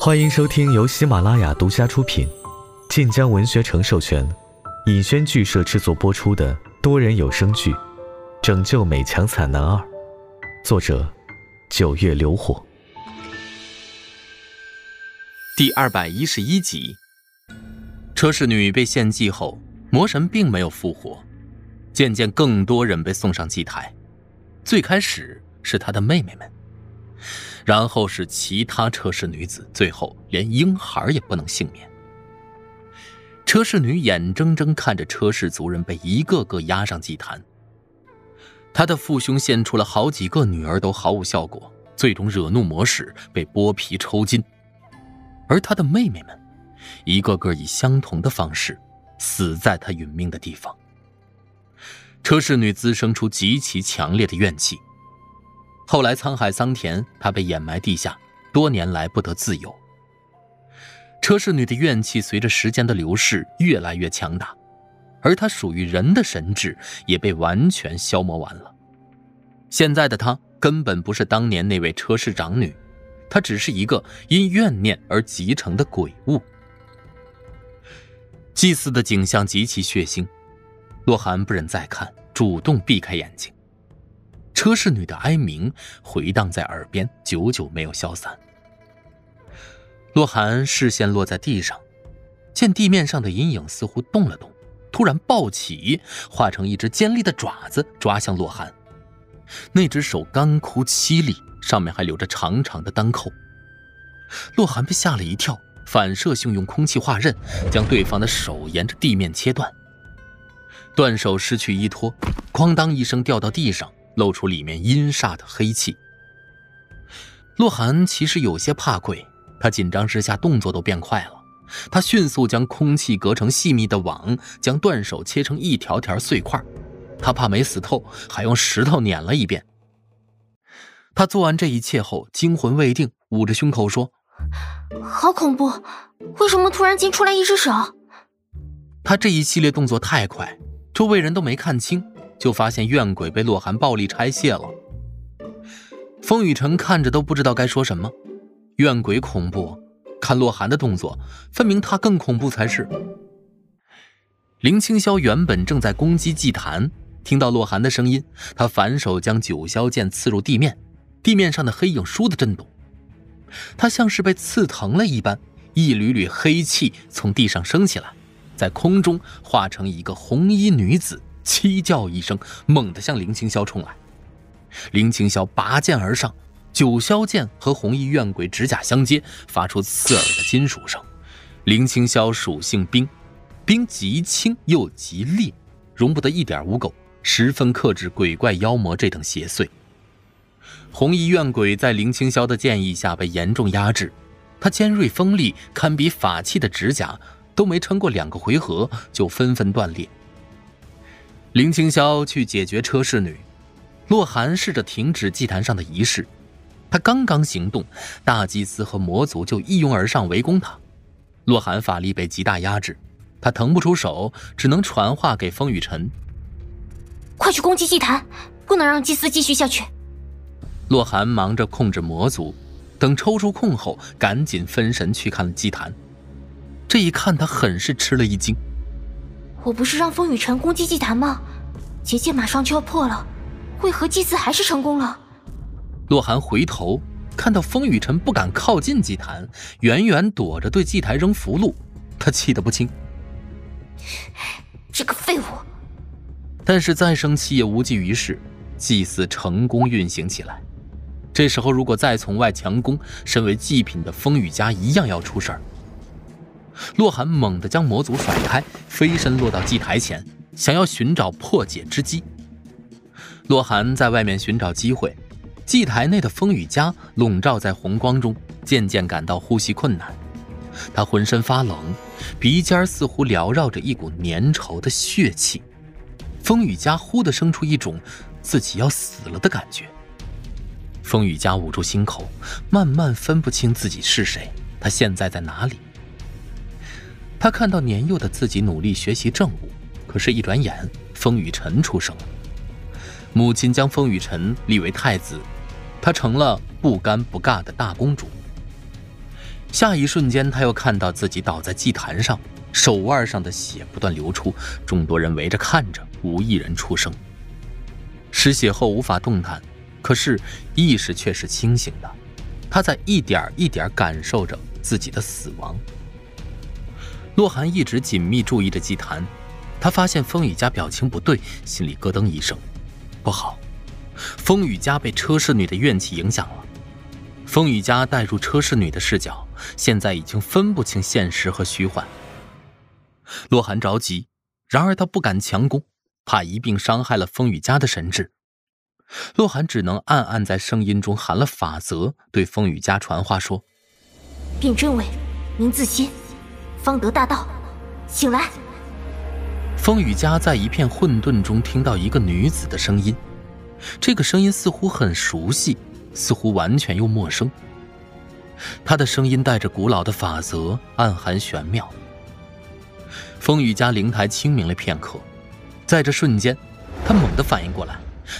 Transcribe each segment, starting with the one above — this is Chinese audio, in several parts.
欢迎收听由喜马拉雅独家出品、晋江文学城授权、尹轩剧社制作播出的多人有声剧《拯救美强惨男二》，作者：九月流火，第二百一十一集。车侍女被献祭后，魔神并没有复活，渐渐更多人被送上祭台。最开始是她的妹妹们。然后是其他车氏女子，最后连婴孩也不能幸免。车氏女眼睁睁看着车氏族人被一个个押上祭坛，她的父兄献出了好几个女儿都毫无效果，最终惹怒魔使被剥皮抽筋，而她的妹妹们，一个个以相同的方式死在她殒命的地方。车氏女滋生出极其强烈的怨气。后来沧海桑田，她被掩埋地下，多年来不得自由。车氏女的怨气随着时间的流逝越来越强大，而她属于人的神智也被完全消磨完了。现在的她根本不是当年那位车氏长女，她只是一个因怨念而集成的鬼物。祭祀的景象极其血腥，洛寒不忍再看，主动避开眼睛。车侍女的哀鸣回荡在耳边，久久没有消散。洛寒视线落在地上，见地面上的阴影似乎动了动，突然暴起，化成一只尖利的爪子抓向洛寒。那只手干枯凄厉，上面还留着长长的单扣。洛寒被吓了一跳，反射性用空气化刃将对方的手沿着地面切断。断手失去依托，哐当一声掉到地上。露出里面阴煞的黑气。洛寒其实有些怕鬼，他紧张之下动作都变快了。他迅速将空气隔成细密的网，将断手切成一条条碎块。他怕没死透，还用石头碾了一遍。他做完这一切后，惊魂未定，捂着胸口说：“好恐怖！为什么突然间出来一只手？”他这一系列动作太快，周围人都没看清。就发现怨鬼被洛寒暴力拆卸了。风雨晨看着都不知道该说什么。怨鬼恐怖，看洛寒的动作，分明他更恐怖才是。林青霄原本正在攻击祭坛，听到洛寒的声音，他反手将九霄剑刺入地面，地面上的黑影倏地震动，他像是被刺疼了一般，一缕缕黑气从地上升起来，在空中化成一个红衣女子。凄叫一声，猛地向林青霄冲来。林青霄拔剑而上，九霄剑和红衣怨鬼指甲相接，发出刺耳的金属声。林青霄属性冰，冰极轻又极烈，容不得一点污垢，十分克制鬼怪妖魔这等邪祟。红衣怨鬼在林青霄的剑意下被严重压制，他尖锐锋利、堪比法器的指甲都没撑过两个回合就纷纷断裂。林青霄去解决车侍女，洛寒试着停止祭坛上的仪式。他刚刚行动，大祭司和魔族就一拥而上围攻他。洛寒法力被极大压制，他腾不出手，只能传话给风雨晨：“快去攻击祭坛，不能让祭司继续下去。”洛寒忙着控制魔族，等抽出空后，赶紧分神去看了祭坛。这一看，他很是吃了一惊。我不是让风雨晨攻击祭坛吗？结界马上就要破了，为何祭祀还是成功了？洛寒回头看到风雨晨不敢靠近祭坛，远远躲着，对祭台扔符箓，他气得不轻。这个废物！但是再生气也无济于事，祭祀成功运行起来。这时候如果再从外强攻，身为祭品的风雨家一样要出事儿。洛寒猛地将魔族甩开，飞身落到祭台前，想要寻找破解之机。洛寒在外面寻找机会，祭台内的风雨家笼罩在红光中，渐渐感到呼吸困难。他浑身发冷，鼻尖似乎缭绕着一股粘稠的血气。风雨家忽地生出一种自己要死了的感觉。风雨家捂住心口，慢慢分不清自己是谁，他现在在哪里？他看到年幼的自己努力学习政务，可是，一转眼，风雨晨出生了。母亲将风雨晨立为太子，她成了不尴不尬的大公主。下一瞬间，他又看到自己倒在祭坛上，手腕上的血不断流出，众多人围着看着，无一人出声。失血后无法动弹，可是意识却是清醒的，他在一点一点感受着自己的死亡。洛寒一直紧密注意着祭坛，他发现风雨家表情不对，心里咯噔一声，不好，风雨家被车侍女的怨气影响了。风雨家带入车侍女的视角，现在已经分不清现实和虚幻。洛寒着急，然而他不敢强攻，怕一并伤害了风雨家的神智。洛寒只能暗暗在声音中喊了法则，对风雨家传话说：“卞真伟，明自新，方德大道，醒来！”风雨家在一片混沌中听到一个女子的声音，这个声音似乎很熟悉。似乎完全又陌生。他的声音带着古老的法则，暗含玄妙。风雨家灵台清明了片刻，在这瞬间，他猛地反应过来，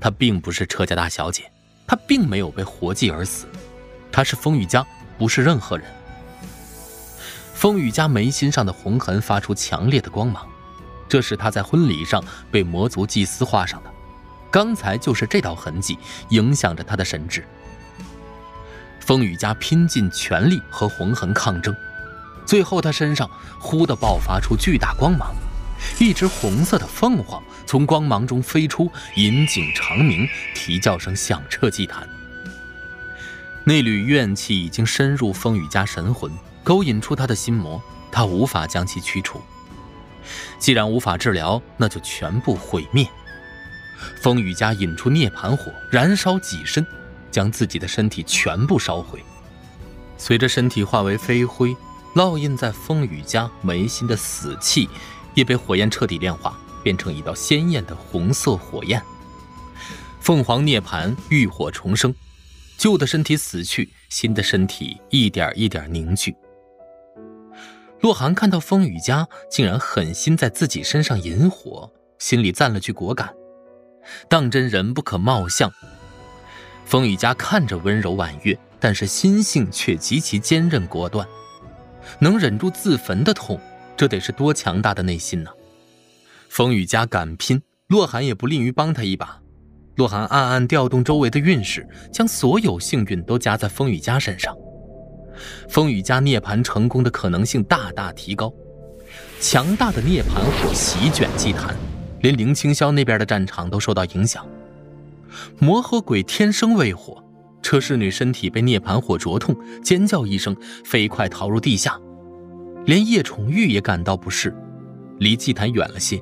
他并不是车家大小姐，他并没有被活祭而死，他是风雨家，不是任何人。风雨家眉心上的红痕发出强烈的光芒，这是他在婚礼上被魔族祭司画上的，刚才就是这道痕迹影响着他的神智。风雨家拼尽全力和红痕抗争，最后他身上忽地爆发出巨大光芒，一只红色的凤凰从光芒中飞出，引颈长鸣，啼叫声响彻祭坛。那缕怨气已经深入风雨家神魂，勾引出他的心魔，他无法将其驱除。既然无法治疗，那就全部毁灭。风雨家引出涅槃火，燃烧己身。将自己的身体全部烧毁，随着身体化为飞灰，烙印在风雨家眉心的死气，也被火焰彻底炼化，变成一道鲜艳的红色火焰。凤凰涅槃，浴火重生，旧的身体死去，新的身体一点一点凝聚。洛寒看到风雨家竟然狠心在自己身上引火，心里赞了句果敢。当真人不可貌相。风雨家看着温柔婉约，但是心性却极其坚韧果断，能忍住自焚的痛，这得是多强大的内心呢？风雨家敢拼，洛寒也不吝于帮他一把。洛寒暗暗调动周围的运势，将所有幸运都加在风雨家身上。风雨家涅槃成功的可能性大大提高，强大的涅槃火席卷祭坛，连林清霄那边的战场都受到影响。魔和鬼天生为火，车侍女身体被涅槃火灼痛，尖叫一声，飞快逃入地下。连叶宠玉也感到不适，离祭坛远了些。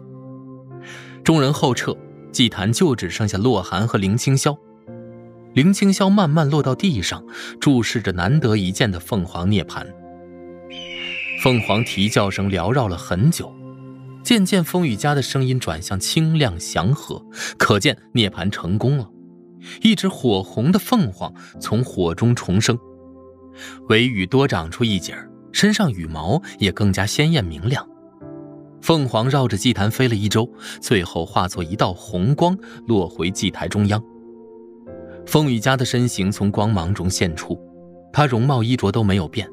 众人后撤，祭坛就只剩下洛寒和林清霄。林清霄慢慢落到地上，注视着难得一见的凤凰涅槃。凤凰啼叫声缭绕了很久。渐渐，风雨家的声音转向清亮祥和，可见涅槃成功了。一只火红的凤凰从火中重生，尾羽多长出一截身上羽毛也更加鲜艳明亮。凤凰绕着祭坛飞了一周，最后化作一道红光，落回祭台中央。风雨家的身形从光芒中现出，他容貌衣着都没有变，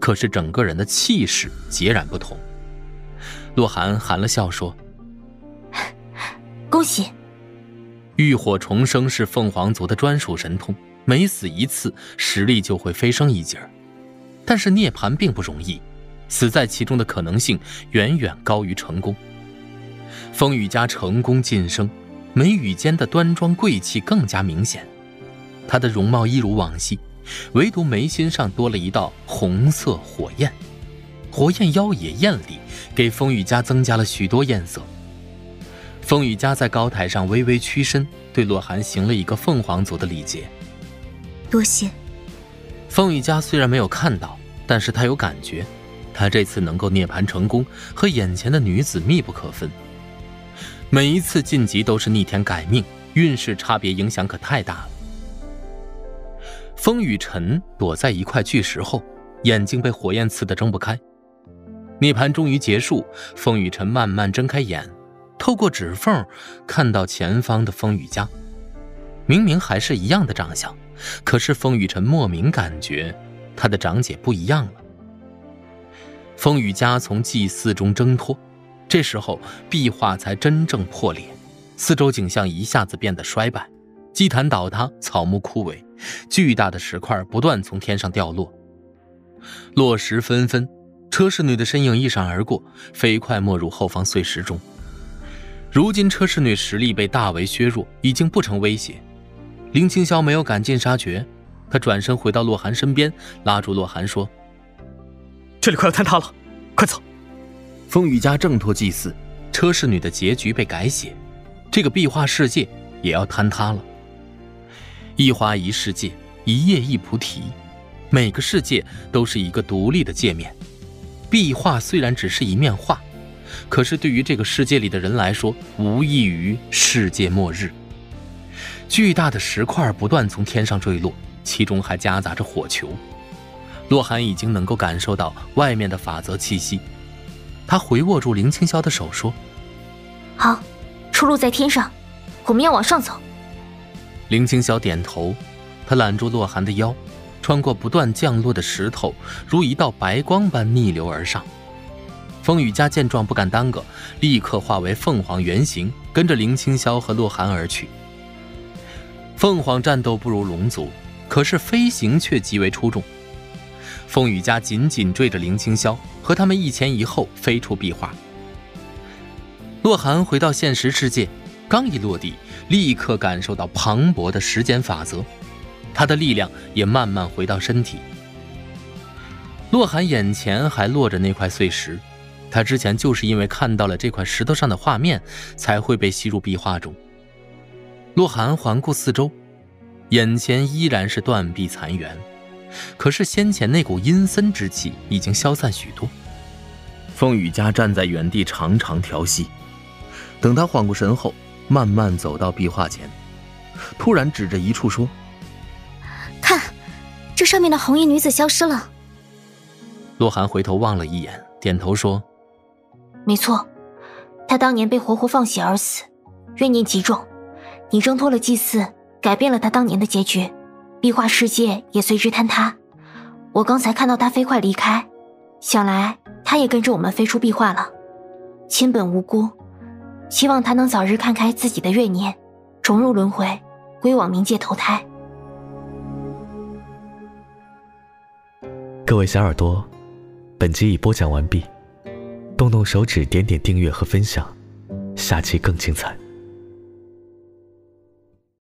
可是整个人的气势截然不同。洛寒含了笑说：“恭喜！浴火重生是凤凰族的专属神通，每死一次，实力就会飞升一截但是涅槃并不容易，死在其中的可能性远远高于成功。风雨家成功晋升，眉宇间的端庄贵气更加明显。他的容貌一如往昔，唯独眉心上多了一道红色火焰。”火焰妖冶艳丽，给风雨家增加了许多艳色。风雨家在高台上微微屈身，对洛寒行了一个凤凰族的礼节。多谢。风雨家虽然没有看到，但是他有感觉，他这次能够涅槃成功，和眼前的女子密不可分。每一次晋级都是逆天改命，运势差别影响可太大了。风雨尘躲在一块巨石后，眼睛被火焰刺得睁不开。涅槃终于结束，风雨尘慢慢睁开眼，透过指缝看到前方的风雨家。明明还是一样的长相，可是风雨尘莫名感觉他的长姐不一样了。风雨家从祭祀中挣脱，这时候壁画才真正破裂，四周景象一下子变得衰败，祭坛倒塌，草木枯萎，巨大的石块不断从天上掉落，落石纷纷。车侍女的身影一闪而过，飞快没入后方碎石中。如今车侍女实力被大为削弱，已经不成威胁。林青霄没有赶尽杀绝，他转身回到洛寒身边，拉住洛寒说：“这里快要坍塌了，快走！”风雨家挣脱祭祀，车侍女的结局被改写，这个壁画世界也要坍塌了。一花一世界，一叶一菩提，每个世界都是一个独立的界面。壁画虽然只是一面画，可是对于这个世界里的人来说，无异于世界末日。巨大的石块不断从天上坠落，其中还夹杂着火球。洛寒已经能够感受到外面的法则气息，他回握住林青霄的手说：“好，出路在天上，我们要往上走。”林青霄点头，他揽住洛寒的腰。穿过不断降落的石头，如一道白光般逆流而上。风雨家见状不敢耽搁，立刻化为凤凰原形，跟着林青霄和洛寒而去。凤凰战斗不如龙族，可是飞行却极为出众。风雨家紧紧追着林青霄，和他们一前一后飞出壁画。洛寒回到现实世界，刚一落地，立刻感受到磅礴的时间法则。他的力量也慢慢回到身体。洛寒眼前还落着那块碎石，他之前就是因为看到了这块石头上的画面，才会被吸入壁画中。洛寒环顾四周，眼前依然是断壁残垣，可是先前那股阴森之气已经消散许多。风雨家站在原地长长调息，等他缓过神后，慢慢走到壁画前，突然指着一处说。看这上面的红衣女子消失了。洛寒回头望了一眼，点头说：“没错，她当年被活活放血而死，怨念极重。你挣脱了祭祀，改变了她当年的结局，壁画世界也随之坍塌。我刚才看到她飞快离开，想来她也跟着我们飞出壁画了。亲本无辜，希望他能早日看开自己的怨念，重入轮回，归往冥界投胎。”各位小耳朵，本集已播讲完毕，动动手指点点订阅和分享，下期更精彩。